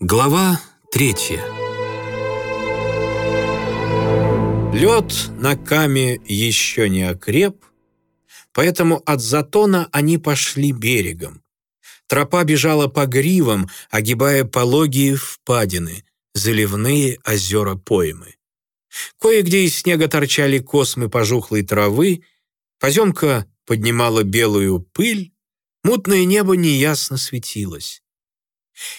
Глава третья Лед на каме еще не окреп, поэтому от затона они пошли берегом. Тропа бежала по гривам, огибая пологие впадины, заливные озера поймы. Кое-где из снега торчали космы пожухлой травы, поземка поднимала белую пыль, мутное небо неясно светилось.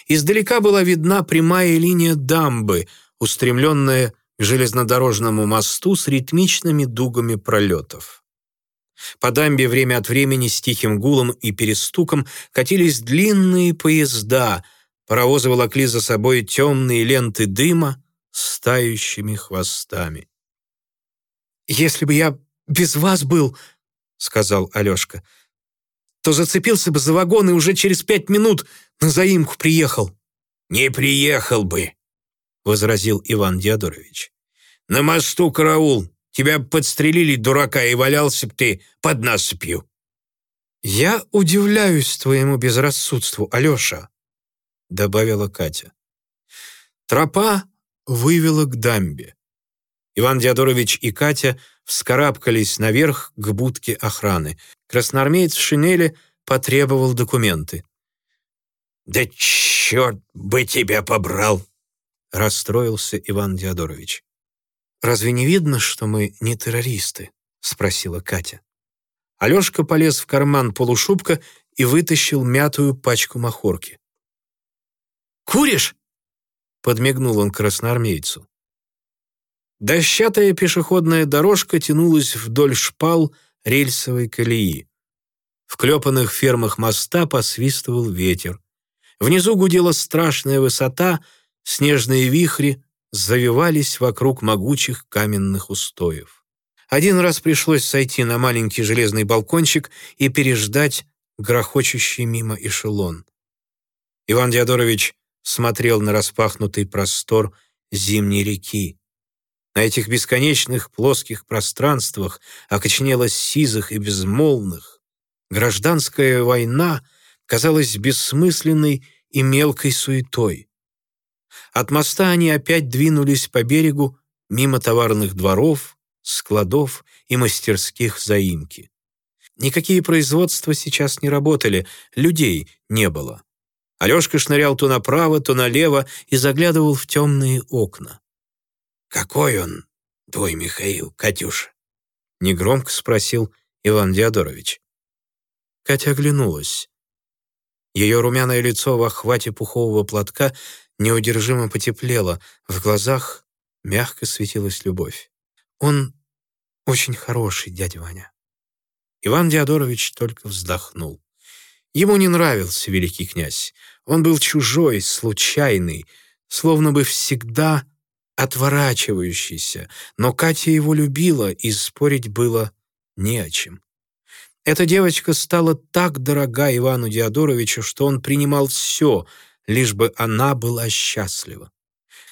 Издалека была видна прямая линия дамбы, устремленная к железнодорожному мосту с ритмичными дугами пролетов. По дамбе время от времени с тихим гулом и перестуком катились длинные поезда, паровозы волокли за собой темные ленты дыма с тающими хвостами. «Если бы я без вас был, — сказал Алешка, — то зацепился бы за вагон и уже через пять минут на заимку приехал». «Не приехал бы», — возразил Иван Диадорович. «На мосту караул. Тебя подстрелили, дурака, и валялся б ты под насыпью». «Я удивляюсь твоему безрассудству, Алеша», — добавила Катя. Тропа вывела к дамбе. Иван Диадорович и Катя вскарабкались наверх к будке охраны. Красноармеец в шинели потребовал документы. «Да черт бы тебя побрал!» — расстроился Иван Диадорович. «Разве не видно, что мы не террористы?» — спросила Катя. Алешка полез в карман полушубка и вытащил мятую пачку махорки. «Куришь?» — подмигнул он красноармейцу. Дощатая пешеходная дорожка тянулась вдоль шпал рельсовой колеи. В клепанных фермах моста посвистывал ветер. Внизу гудела страшная высота, снежные вихри завивались вокруг могучих каменных устоев. Один раз пришлось сойти на маленький железный балкончик и переждать грохочущий мимо эшелон. Иван Диадорович смотрел на распахнутый простор зимней реки. На этих бесконечных плоских пространствах, окоченело сизых и безмолвных, гражданская война казалась бессмысленной и мелкой суетой. От моста они опять двинулись по берегу мимо товарных дворов, складов и мастерских заимки. Никакие производства сейчас не работали, людей не было. Алешка шнырял то направо, то налево и заглядывал в темные окна. «Какой он, твой Михаил, Катюша?» — негромко спросил Иван Диадорович. Катя оглянулась. Ее румяное лицо в охвате пухового платка неудержимо потеплело, в глазах мягко светилась любовь. «Он очень хороший, дядя Ваня». Иван Диадорович только вздохнул. Ему не нравился великий князь. Он был чужой, случайный, словно бы всегда отворачивающийся, но Катя его любила, и спорить было не о чем. Эта девочка стала так дорога Ивану Диадоровичу, что он принимал все, лишь бы она была счастлива.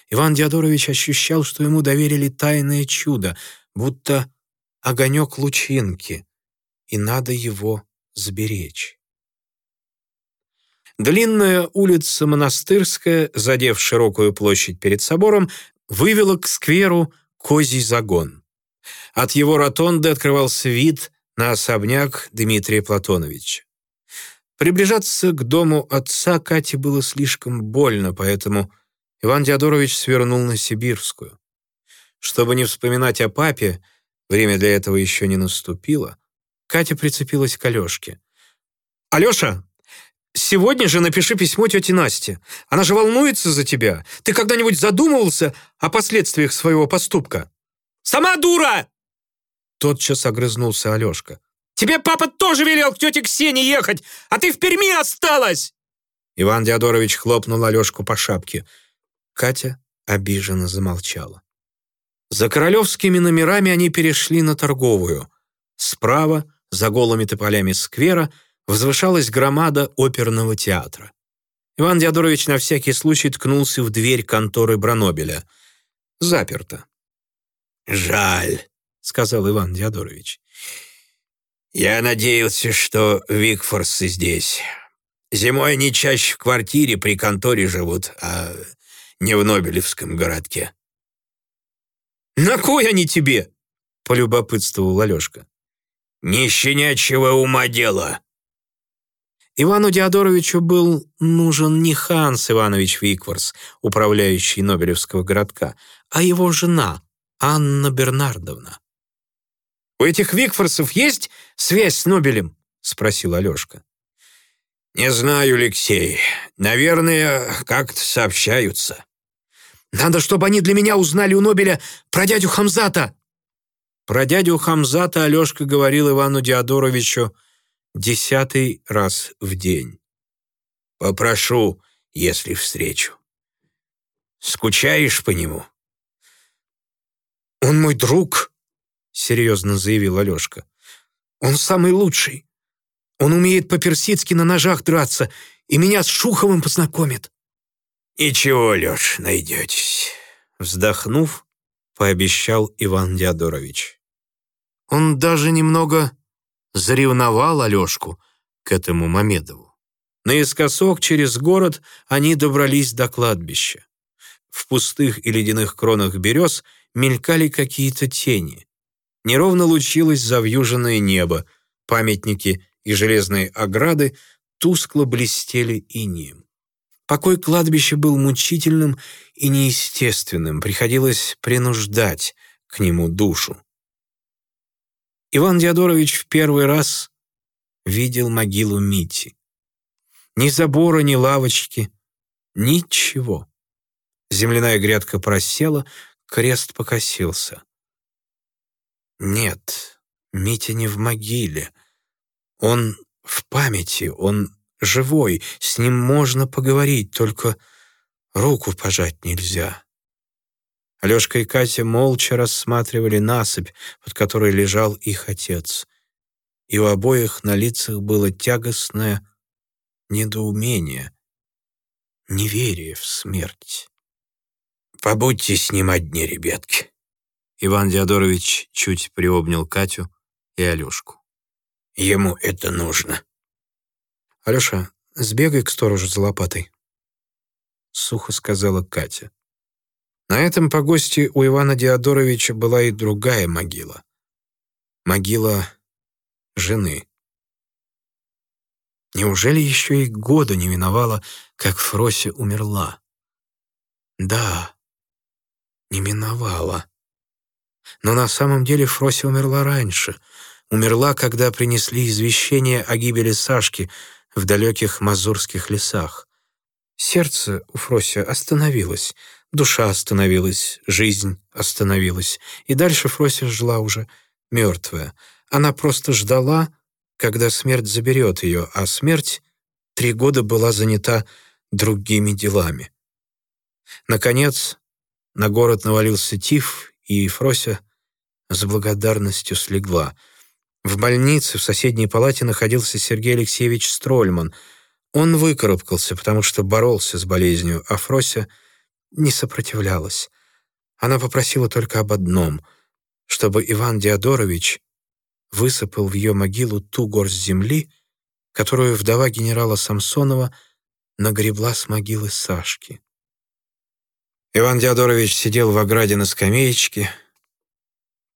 Иван Диадорович ощущал, что ему доверили тайное чудо, будто огонек лучинки, и надо его сберечь. Длинная улица Монастырская, задев широкую площадь перед собором, вывела к скверу козий загон. От его ротонды открывался вид на особняк Дмитрия Платоновича. Приближаться к дому отца Кате было слишком больно, поэтому Иван Диадорович свернул на Сибирскую. Чтобы не вспоминать о папе, время для этого еще не наступило, Катя прицепилась к Алешке. «Алеша, Сегодня же напиши письмо тете Насте. Она же волнуется за тебя. Ты когда-нибудь задумывался о последствиях своего поступка?» «Сама дура!» Тотчас огрызнулся Алешка. «Тебе папа тоже велел к тете Ксении ехать, а ты в Перми осталась!» Иван Диадорович хлопнул Алешку по шапке. Катя обиженно замолчала. За королевскими номерами они перешли на торговую. Справа, за голыми тополями сквера, возвышалась громада оперного театра. Иван Диадорович на всякий случай ткнулся в дверь конторы Бранобеля. Заперто. «Жаль», — сказал Иван Диадорович. «Я надеялся, что Викфорсы здесь. Зимой они чаще в квартире при конторе живут, а не в Нобелевском городке». «На кой они тебе?» — полюбопытствовал Алешка. «Не ума дело». Ивану Диадоровичу был нужен не Ханс Иванович Викворс, управляющий Нобелевского городка, а его жена Анна Бернардовна. «У этих Викфорсов есть связь с Нобелем?» — спросил Алешка. «Не знаю, Алексей. Наверное, как-то сообщаются». «Надо, чтобы они для меня узнали у Нобеля про дядю Хамзата!» Про дядю Хамзата Алешка говорил Ивану Диадоровичу десятый раз в день. «Попрошу, если встречу. Скучаешь по нему?» «Он мой друг», — серьезно заявил Алешка. «Он самый лучший. Он умеет по-персидски на ножах драться и меня с Шуховым познакомит». «Ничего, Леш, найдетесь», — вздохнув, пообещал Иван Диадорович. Он даже немного заревновал Алешку к этому Мамедову. Наискосок через город они добрались до кладбища. В пустых и ледяных кронах берез мелькали какие-то тени. Неровно лучилось завьюженное небо, памятники и железные ограды тускло блестели инием. Покой кладбища был мучительным и неестественным, приходилось принуждать к нему душу. Иван Диадорович в первый раз видел могилу Мити. Ни забора, ни лавочки, ничего. Земляная грядка просела, крест покосился. Нет, Митя не в могиле. Он в памяти, он живой, с ним можно поговорить, только руку пожать нельзя. Алешка и Катя молча рассматривали насыпь, под которой лежал их отец. И у обоих на лицах было тягостное недоумение, неверие в смерть. «Побудьте с ним одни, ребятки». Иван Диадорович чуть приобнял Катю и Алешку. «Ему это нужно». «Алеша, сбегай к сторожу за лопатой», — сухо сказала Катя. На этом погосте у Ивана Диадоровича была и другая могила. Могила жены. Неужели еще и года не миновало, как Фрося умерла? Да, не миновала. Но на самом деле Фрося умерла раньше. Умерла, когда принесли извещение о гибели Сашки в далеких мазурских лесах. Сердце у Фрося остановилось — Душа остановилась, жизнь остановилась. И дальше Фрося жила уже мертвая. Она просто ждала, когда смерть заберет ее, а смерть три года была занята другими делами. Наконец, на город навалился тиф, и Фрося с благодарностью слегла. В больнице в соседней палате находился Сергей Алексеевич Строльман. Он выкарабкался, потому что боролся с болезнью, а Фрося — не сопротивлялась. Она попросила только об одном — чтобы Иван Диадорович высыпал в ее могилу ту горсть земли, которую вдова генерала Самсонова нагребла с могилы Сашки. Иван Диадорович сидел в ограде на скамеечке,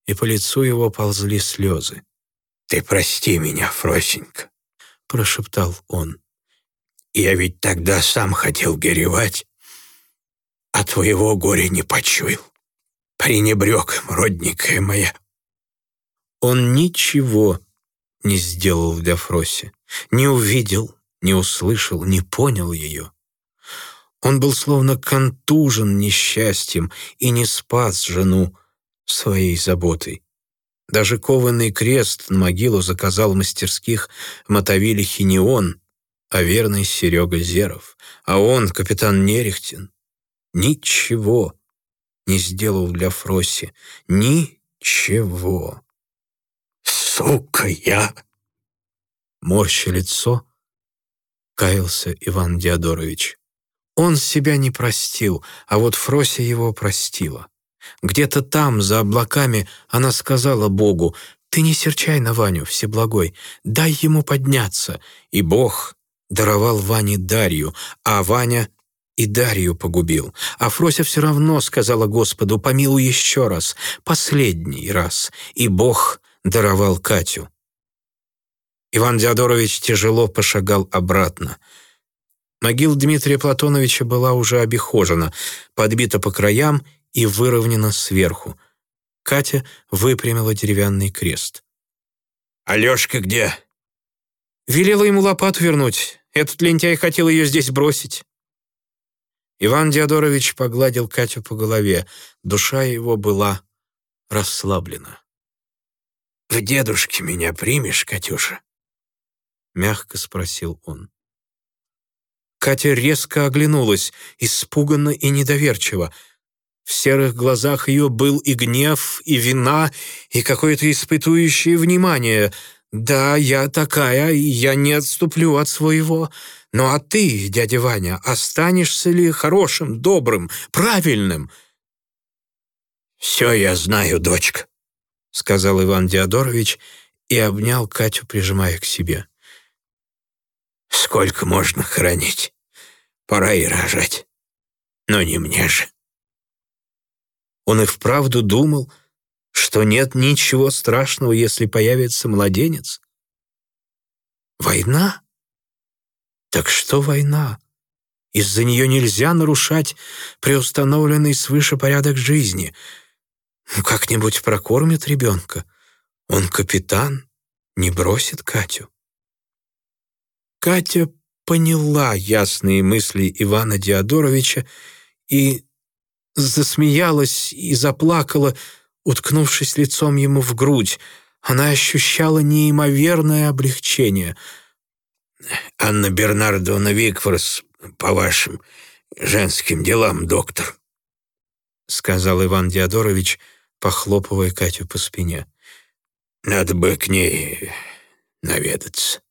и по лицу его ползли слезы. «Ты прости меня, Фросенька», — прошептал он. «Я ведь тогда сам хотел горевать, а твоего горя не почуял. Пренебрег родненькая моя». Он ничего не сделал для Фроси, не увидел, не услышал, не понял ее. Он был словно контужен несчастьем и не спас жену своей заботой. Даже кованный крест на могилу заказал мастерских в Мотовилихе не он, а верный Серега Зеров, а он, капитан Нерехтин, ничего не сделал для Фроси. Ничего. «Сука я!» Морща лицо, каялся Иван Диадорович. Он себя не простил, а вот Фрося его простила. Где-то там, за облаками, она сказала Богу, «Ты не серчай на Ваню, Всеблагой, дай ему подняться». И Бог даровал Ване Дарью, а Ваня и Дарью погубил. А Фрося все равно сказала Господу, помилуй еще раз, последний раз, и Бог даровал Катю. Иван Диадорович тяжело пошагал обратно. Могила Дмитрия Платоновича была уже обихожена, подбита по краям и выровнена сверху. Катя выпрямила деревянный крест. «Алешка где?» Велела ему лопату вернуть. Этот лентяй хотел ее здесь бросить. Иван Диадорович погладил Катю по голове. Душа его была расслаблена. «В дедушке меня примешь, Катюша?» Мягко спросил он. Катя резко оглянулась, испуганно и недоверчиво. В серых глазах ее был и гнев, и вина, и какое-то испытующее внимание — «Да, я такая, я не отступлю от своего. Ну а ты, дядя Ваня, останешься ли хорошим, добрым, правильным?» «Все я знаю, дочка», — сказал Иван Диадорович и обнял Катю, прижимая к себе. «Сколько можно хранить? Пора и рожать. Но не мне же». Он и вправду думал, что нет ничего страшного, если появится младенец? Война? Так что война? Из-за нее нельзя нарушать преустановленный свыше порядок жизни. Ну, как-нибудь прокормит ребенка. Он капитан, не бросит Катю. Катя поняла ясные мысли Ивана Диадоровича и засмеялась и заплакала, Уткнувшись лицом ему в грудь, она ощущала неимоверное облегчение. «Анна Бернардовна Викфорс, по вашим женским делам, доктор», сказал Иван Диадорович, похлопывая Катю по спине. «Надо бы к ней наведаться».